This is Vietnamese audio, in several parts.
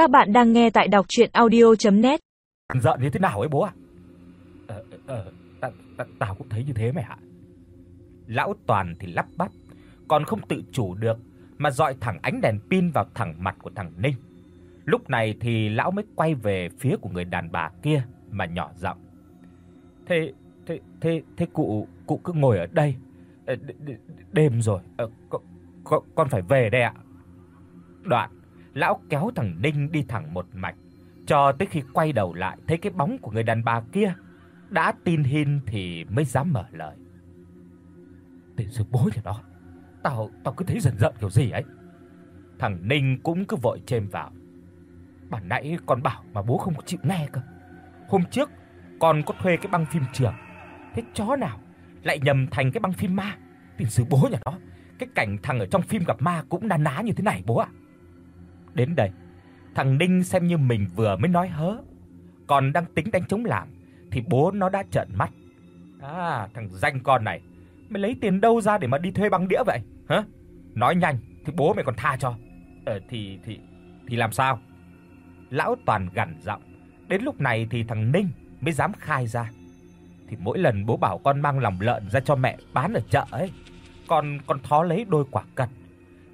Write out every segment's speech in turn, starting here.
Các bạn đang nghe tại đọc audio net Giận như thế nào ấy bố ạ? Ờ, ờ ờ ta, ta, tao cũng thấy như thế mẹ ạ. Lão Toàn thì lắp bắp, còn không tự chủ được mà dọi thẳng ánh đèn pin vào thẳng mặt của thằng Ninh. Lúc này thì lão mới quay về phía của người đàn bà kia mà nhỏ giọng. Thế thế thế thế cụ cụ cứ ngồi ở đây. Ờ, đêm rồi, ờ, con, con con phải về đây ạ. Đoạn, lão kéo thằng Ninh đi thẳng một mạch, cho tới khi quay đầu lại thấy cái bóng của người đàn bà kia đã tin hin thì mới dám mở lời. Tên sư bối nhà đó, tao tao cứ thấy dần dần kiểu gì ấy. Thằng Ninh cũng cứ vội chêm vào. Bản nãy con bảo mà bố không chịu nghe cơ. Hôm trước con có thuê cái băng phim trường. Thế chó nào lại nhầm thành cái băng phim ma. Tiền sư bố nhà nó, cái cảnh thằng ở trong phim gặp ma cũng na ná như thế này bố ạ. Đến đây, thằng Ninh xem như mình vừa mới nói hớ, còn đang tính đánh chống làm thì bố nó đã trợn mắt. À, thằng danh con này, mày lấy tiền đâu ra để mà đi thuê băng đĩa vậy? Hả? Nói nhanh thì bố mày còn tha cho. Ờ thì thì thì làm sao? Lão toàn gằn giọng. Đến lúc này thì thằng Ninh mới dám khai ra. Thì mỗi lần bố bảo con mang lòng lợn ra cho mẹ bán ở chợ ấy, con con thó lấy đôi quả cật.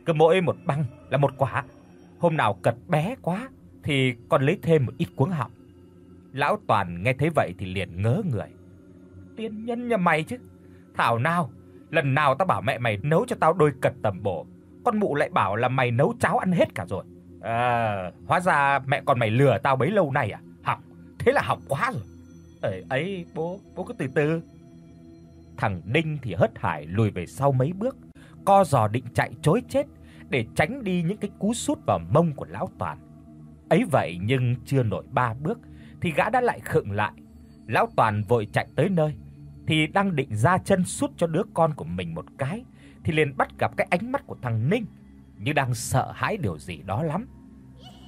Cứ mỗi một băng là một quả. Hôm nào cật bé quá thì con lấy thêm một ít cuống họng. Lão Toàn nghe thấy vậy thì liền ngớ người. Tiên nhân nhà mày chứ. Thảo nào, lần nào tao bảo mẹ mày nấu cho tao đôi cật tầm bổ, con mụ lại bảo là mày nấu cháo ăn hết cả rồi. À, hóa ra mẹ con mày lừa tao bấy lâu nay à? Học, thế là học quá rồi. Ấy ấy bố, bố cứ từ từ. Thằng đinh thì hớt hải lùi về sau mấy bước, co giò định chạy trối chết để tránh đi những cái cú sút vào mông của lão Toàn. Ấy vậy nhưng chưa nổi ba bước thì gã đã lại khựng lại. Lão Toàn vội chạy tới nơi thì đang định ra chân sút cho đứa con của mình một cái thì liền bắt gặp cái ánh mắt của thằng Ninh như đang sợ hãi điều gì đó lắm.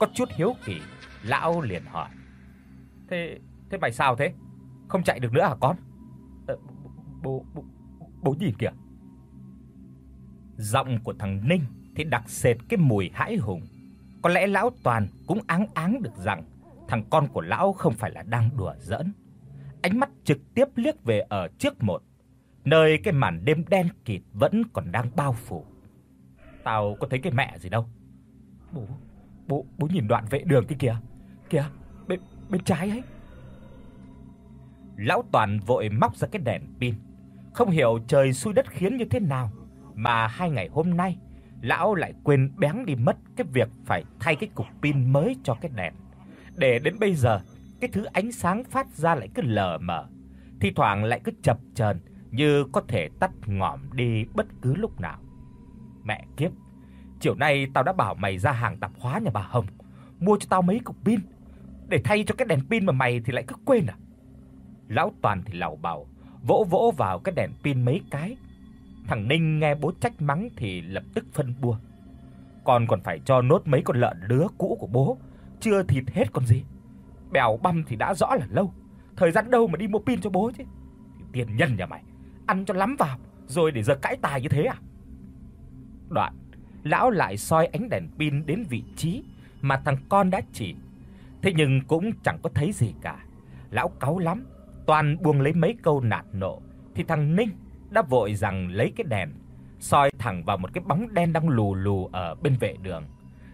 Có chút hiếu kỳ, lão liền hỏi: "Thế thế mày sao thế? Không chạy được nữa hả con?" Ờ, bố, bố bố nhìn kìa. Giọng của thằng Ninh thì đặc sệt cái mùi hãi hùng. Có lẽ lão Toàn cũng áng áng được rằng thằng con của lão không phải là đang đùa giỡn. Ánh mắt trực tiếp liếc về ở trước một, nơi cái màn đêm đen kịt vẫn còn đang bao phủ. Tao có thấy cái mẹ gì đâu. Bố, bố bố nhìn đoạn vệ đường kia kìa. Kìa, bên bên trái ấy. Lão Toàn vội móc ra cái đèn pin. Không hiểu trời xui đất khiến như thế nào mà hai ngày hôm nay lão lại quên béng đi mất cái việc phải thay cái cục pin mới cho cái đèn. Để đến bây giờ, cái thứ ánh sáng phát ra lại cứ lờ mờ, thi thoảng lại cứ chập chờn như có thể tắt ngòm đi bất cứ lúc nào. Mẹ kiếp, chiều nay tao đã bảo mày ra hàng tạp hóa nhà bà Hồng, mua cho tao mấy cục pin để thay cho cái đèn pin mà mày thì lại cứ quên à? Lão Toàn thì lầu bầu, vỗ vỗ vào cái đèn pin mấy cái Thằng Ninh nghe bố trách mắng thì lập tức phân bua. Con còn phải cho nốt mấy con lợn lứa cũ của bố, chưa thịt hết còn gì. Bèo băm thì đã rõ là lâu, thời gian đâu mà đi mua pin cho bố chứ. Thì tiền nhân nhà mày, ăn cho lắm vào rồi để giờ cãi tài như thế à? Đoạn, lão lại soi ánh đèn pin đến vị trí mà thằng con đã chỉ. Thế nhưng cũng chẳng có thấy gì cả. Lão cáu lắm, toàn buông lấy mấy câu nạt nộ thì thằng Ninh đã vội rằng lấy cái đèn soi thẳng vào một cái bóng đen đang lù lù ở bên vệ đường.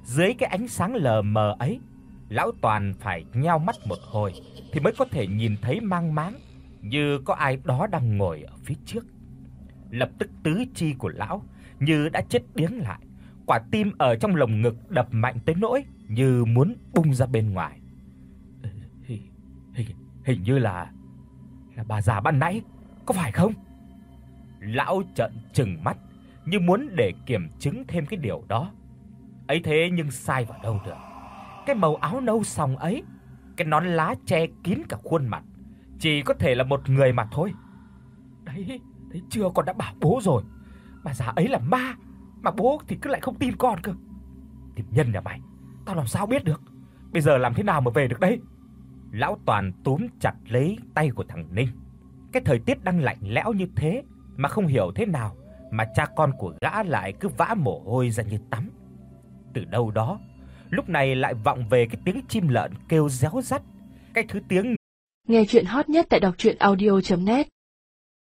Dưới cái ánh sáng lờ mờ ấy, lão toàn phải nheo mắt một hồi thì mới có thể nhìn thấy mang máng như có ai đó đang ngồi ở phía trước. Lập tức tứ chi của lão như đã chết điếng lại, quả tim ở trong lồng ngực đập mạnh tới nỗi như muốn bung ra bên ngoài. Ờ, hình, hình, hình như là là bà già ban nãy, có phải không? Lão trợn trừng mắt như muốn để kiểm chứng thêm cái điều đó. Ấy thế nhưng sai vào đâu được. Cái màu áo nâu sòng ấy, cái nón lá che kín cả khuôn mặt, chỉ có thể là một người mà thôi. Đấy, thấy chưa con đã bảo bố rồi. Bà già ấy là ma, mà bố thì cứ lại không tin con cơ. Tìm nhân nhà mày, tao làm sao biết được? Bây giờ làm thế nào mà về được đây Lão Toàn túm chặt lấy tay của thằng Ninh. Cái thời tiết đang lạnh lẽo như thế, mà không hiểu thế nào mà cha con của gã lại cứ vã mồ hôi ra như tắm. Từ đâu đó, Lúc này lại vọng về cái tiếng chim lợn kêu réo rắt, cái thứ tiếng Nghe truyện hot nhất tại doctruyenaudio.net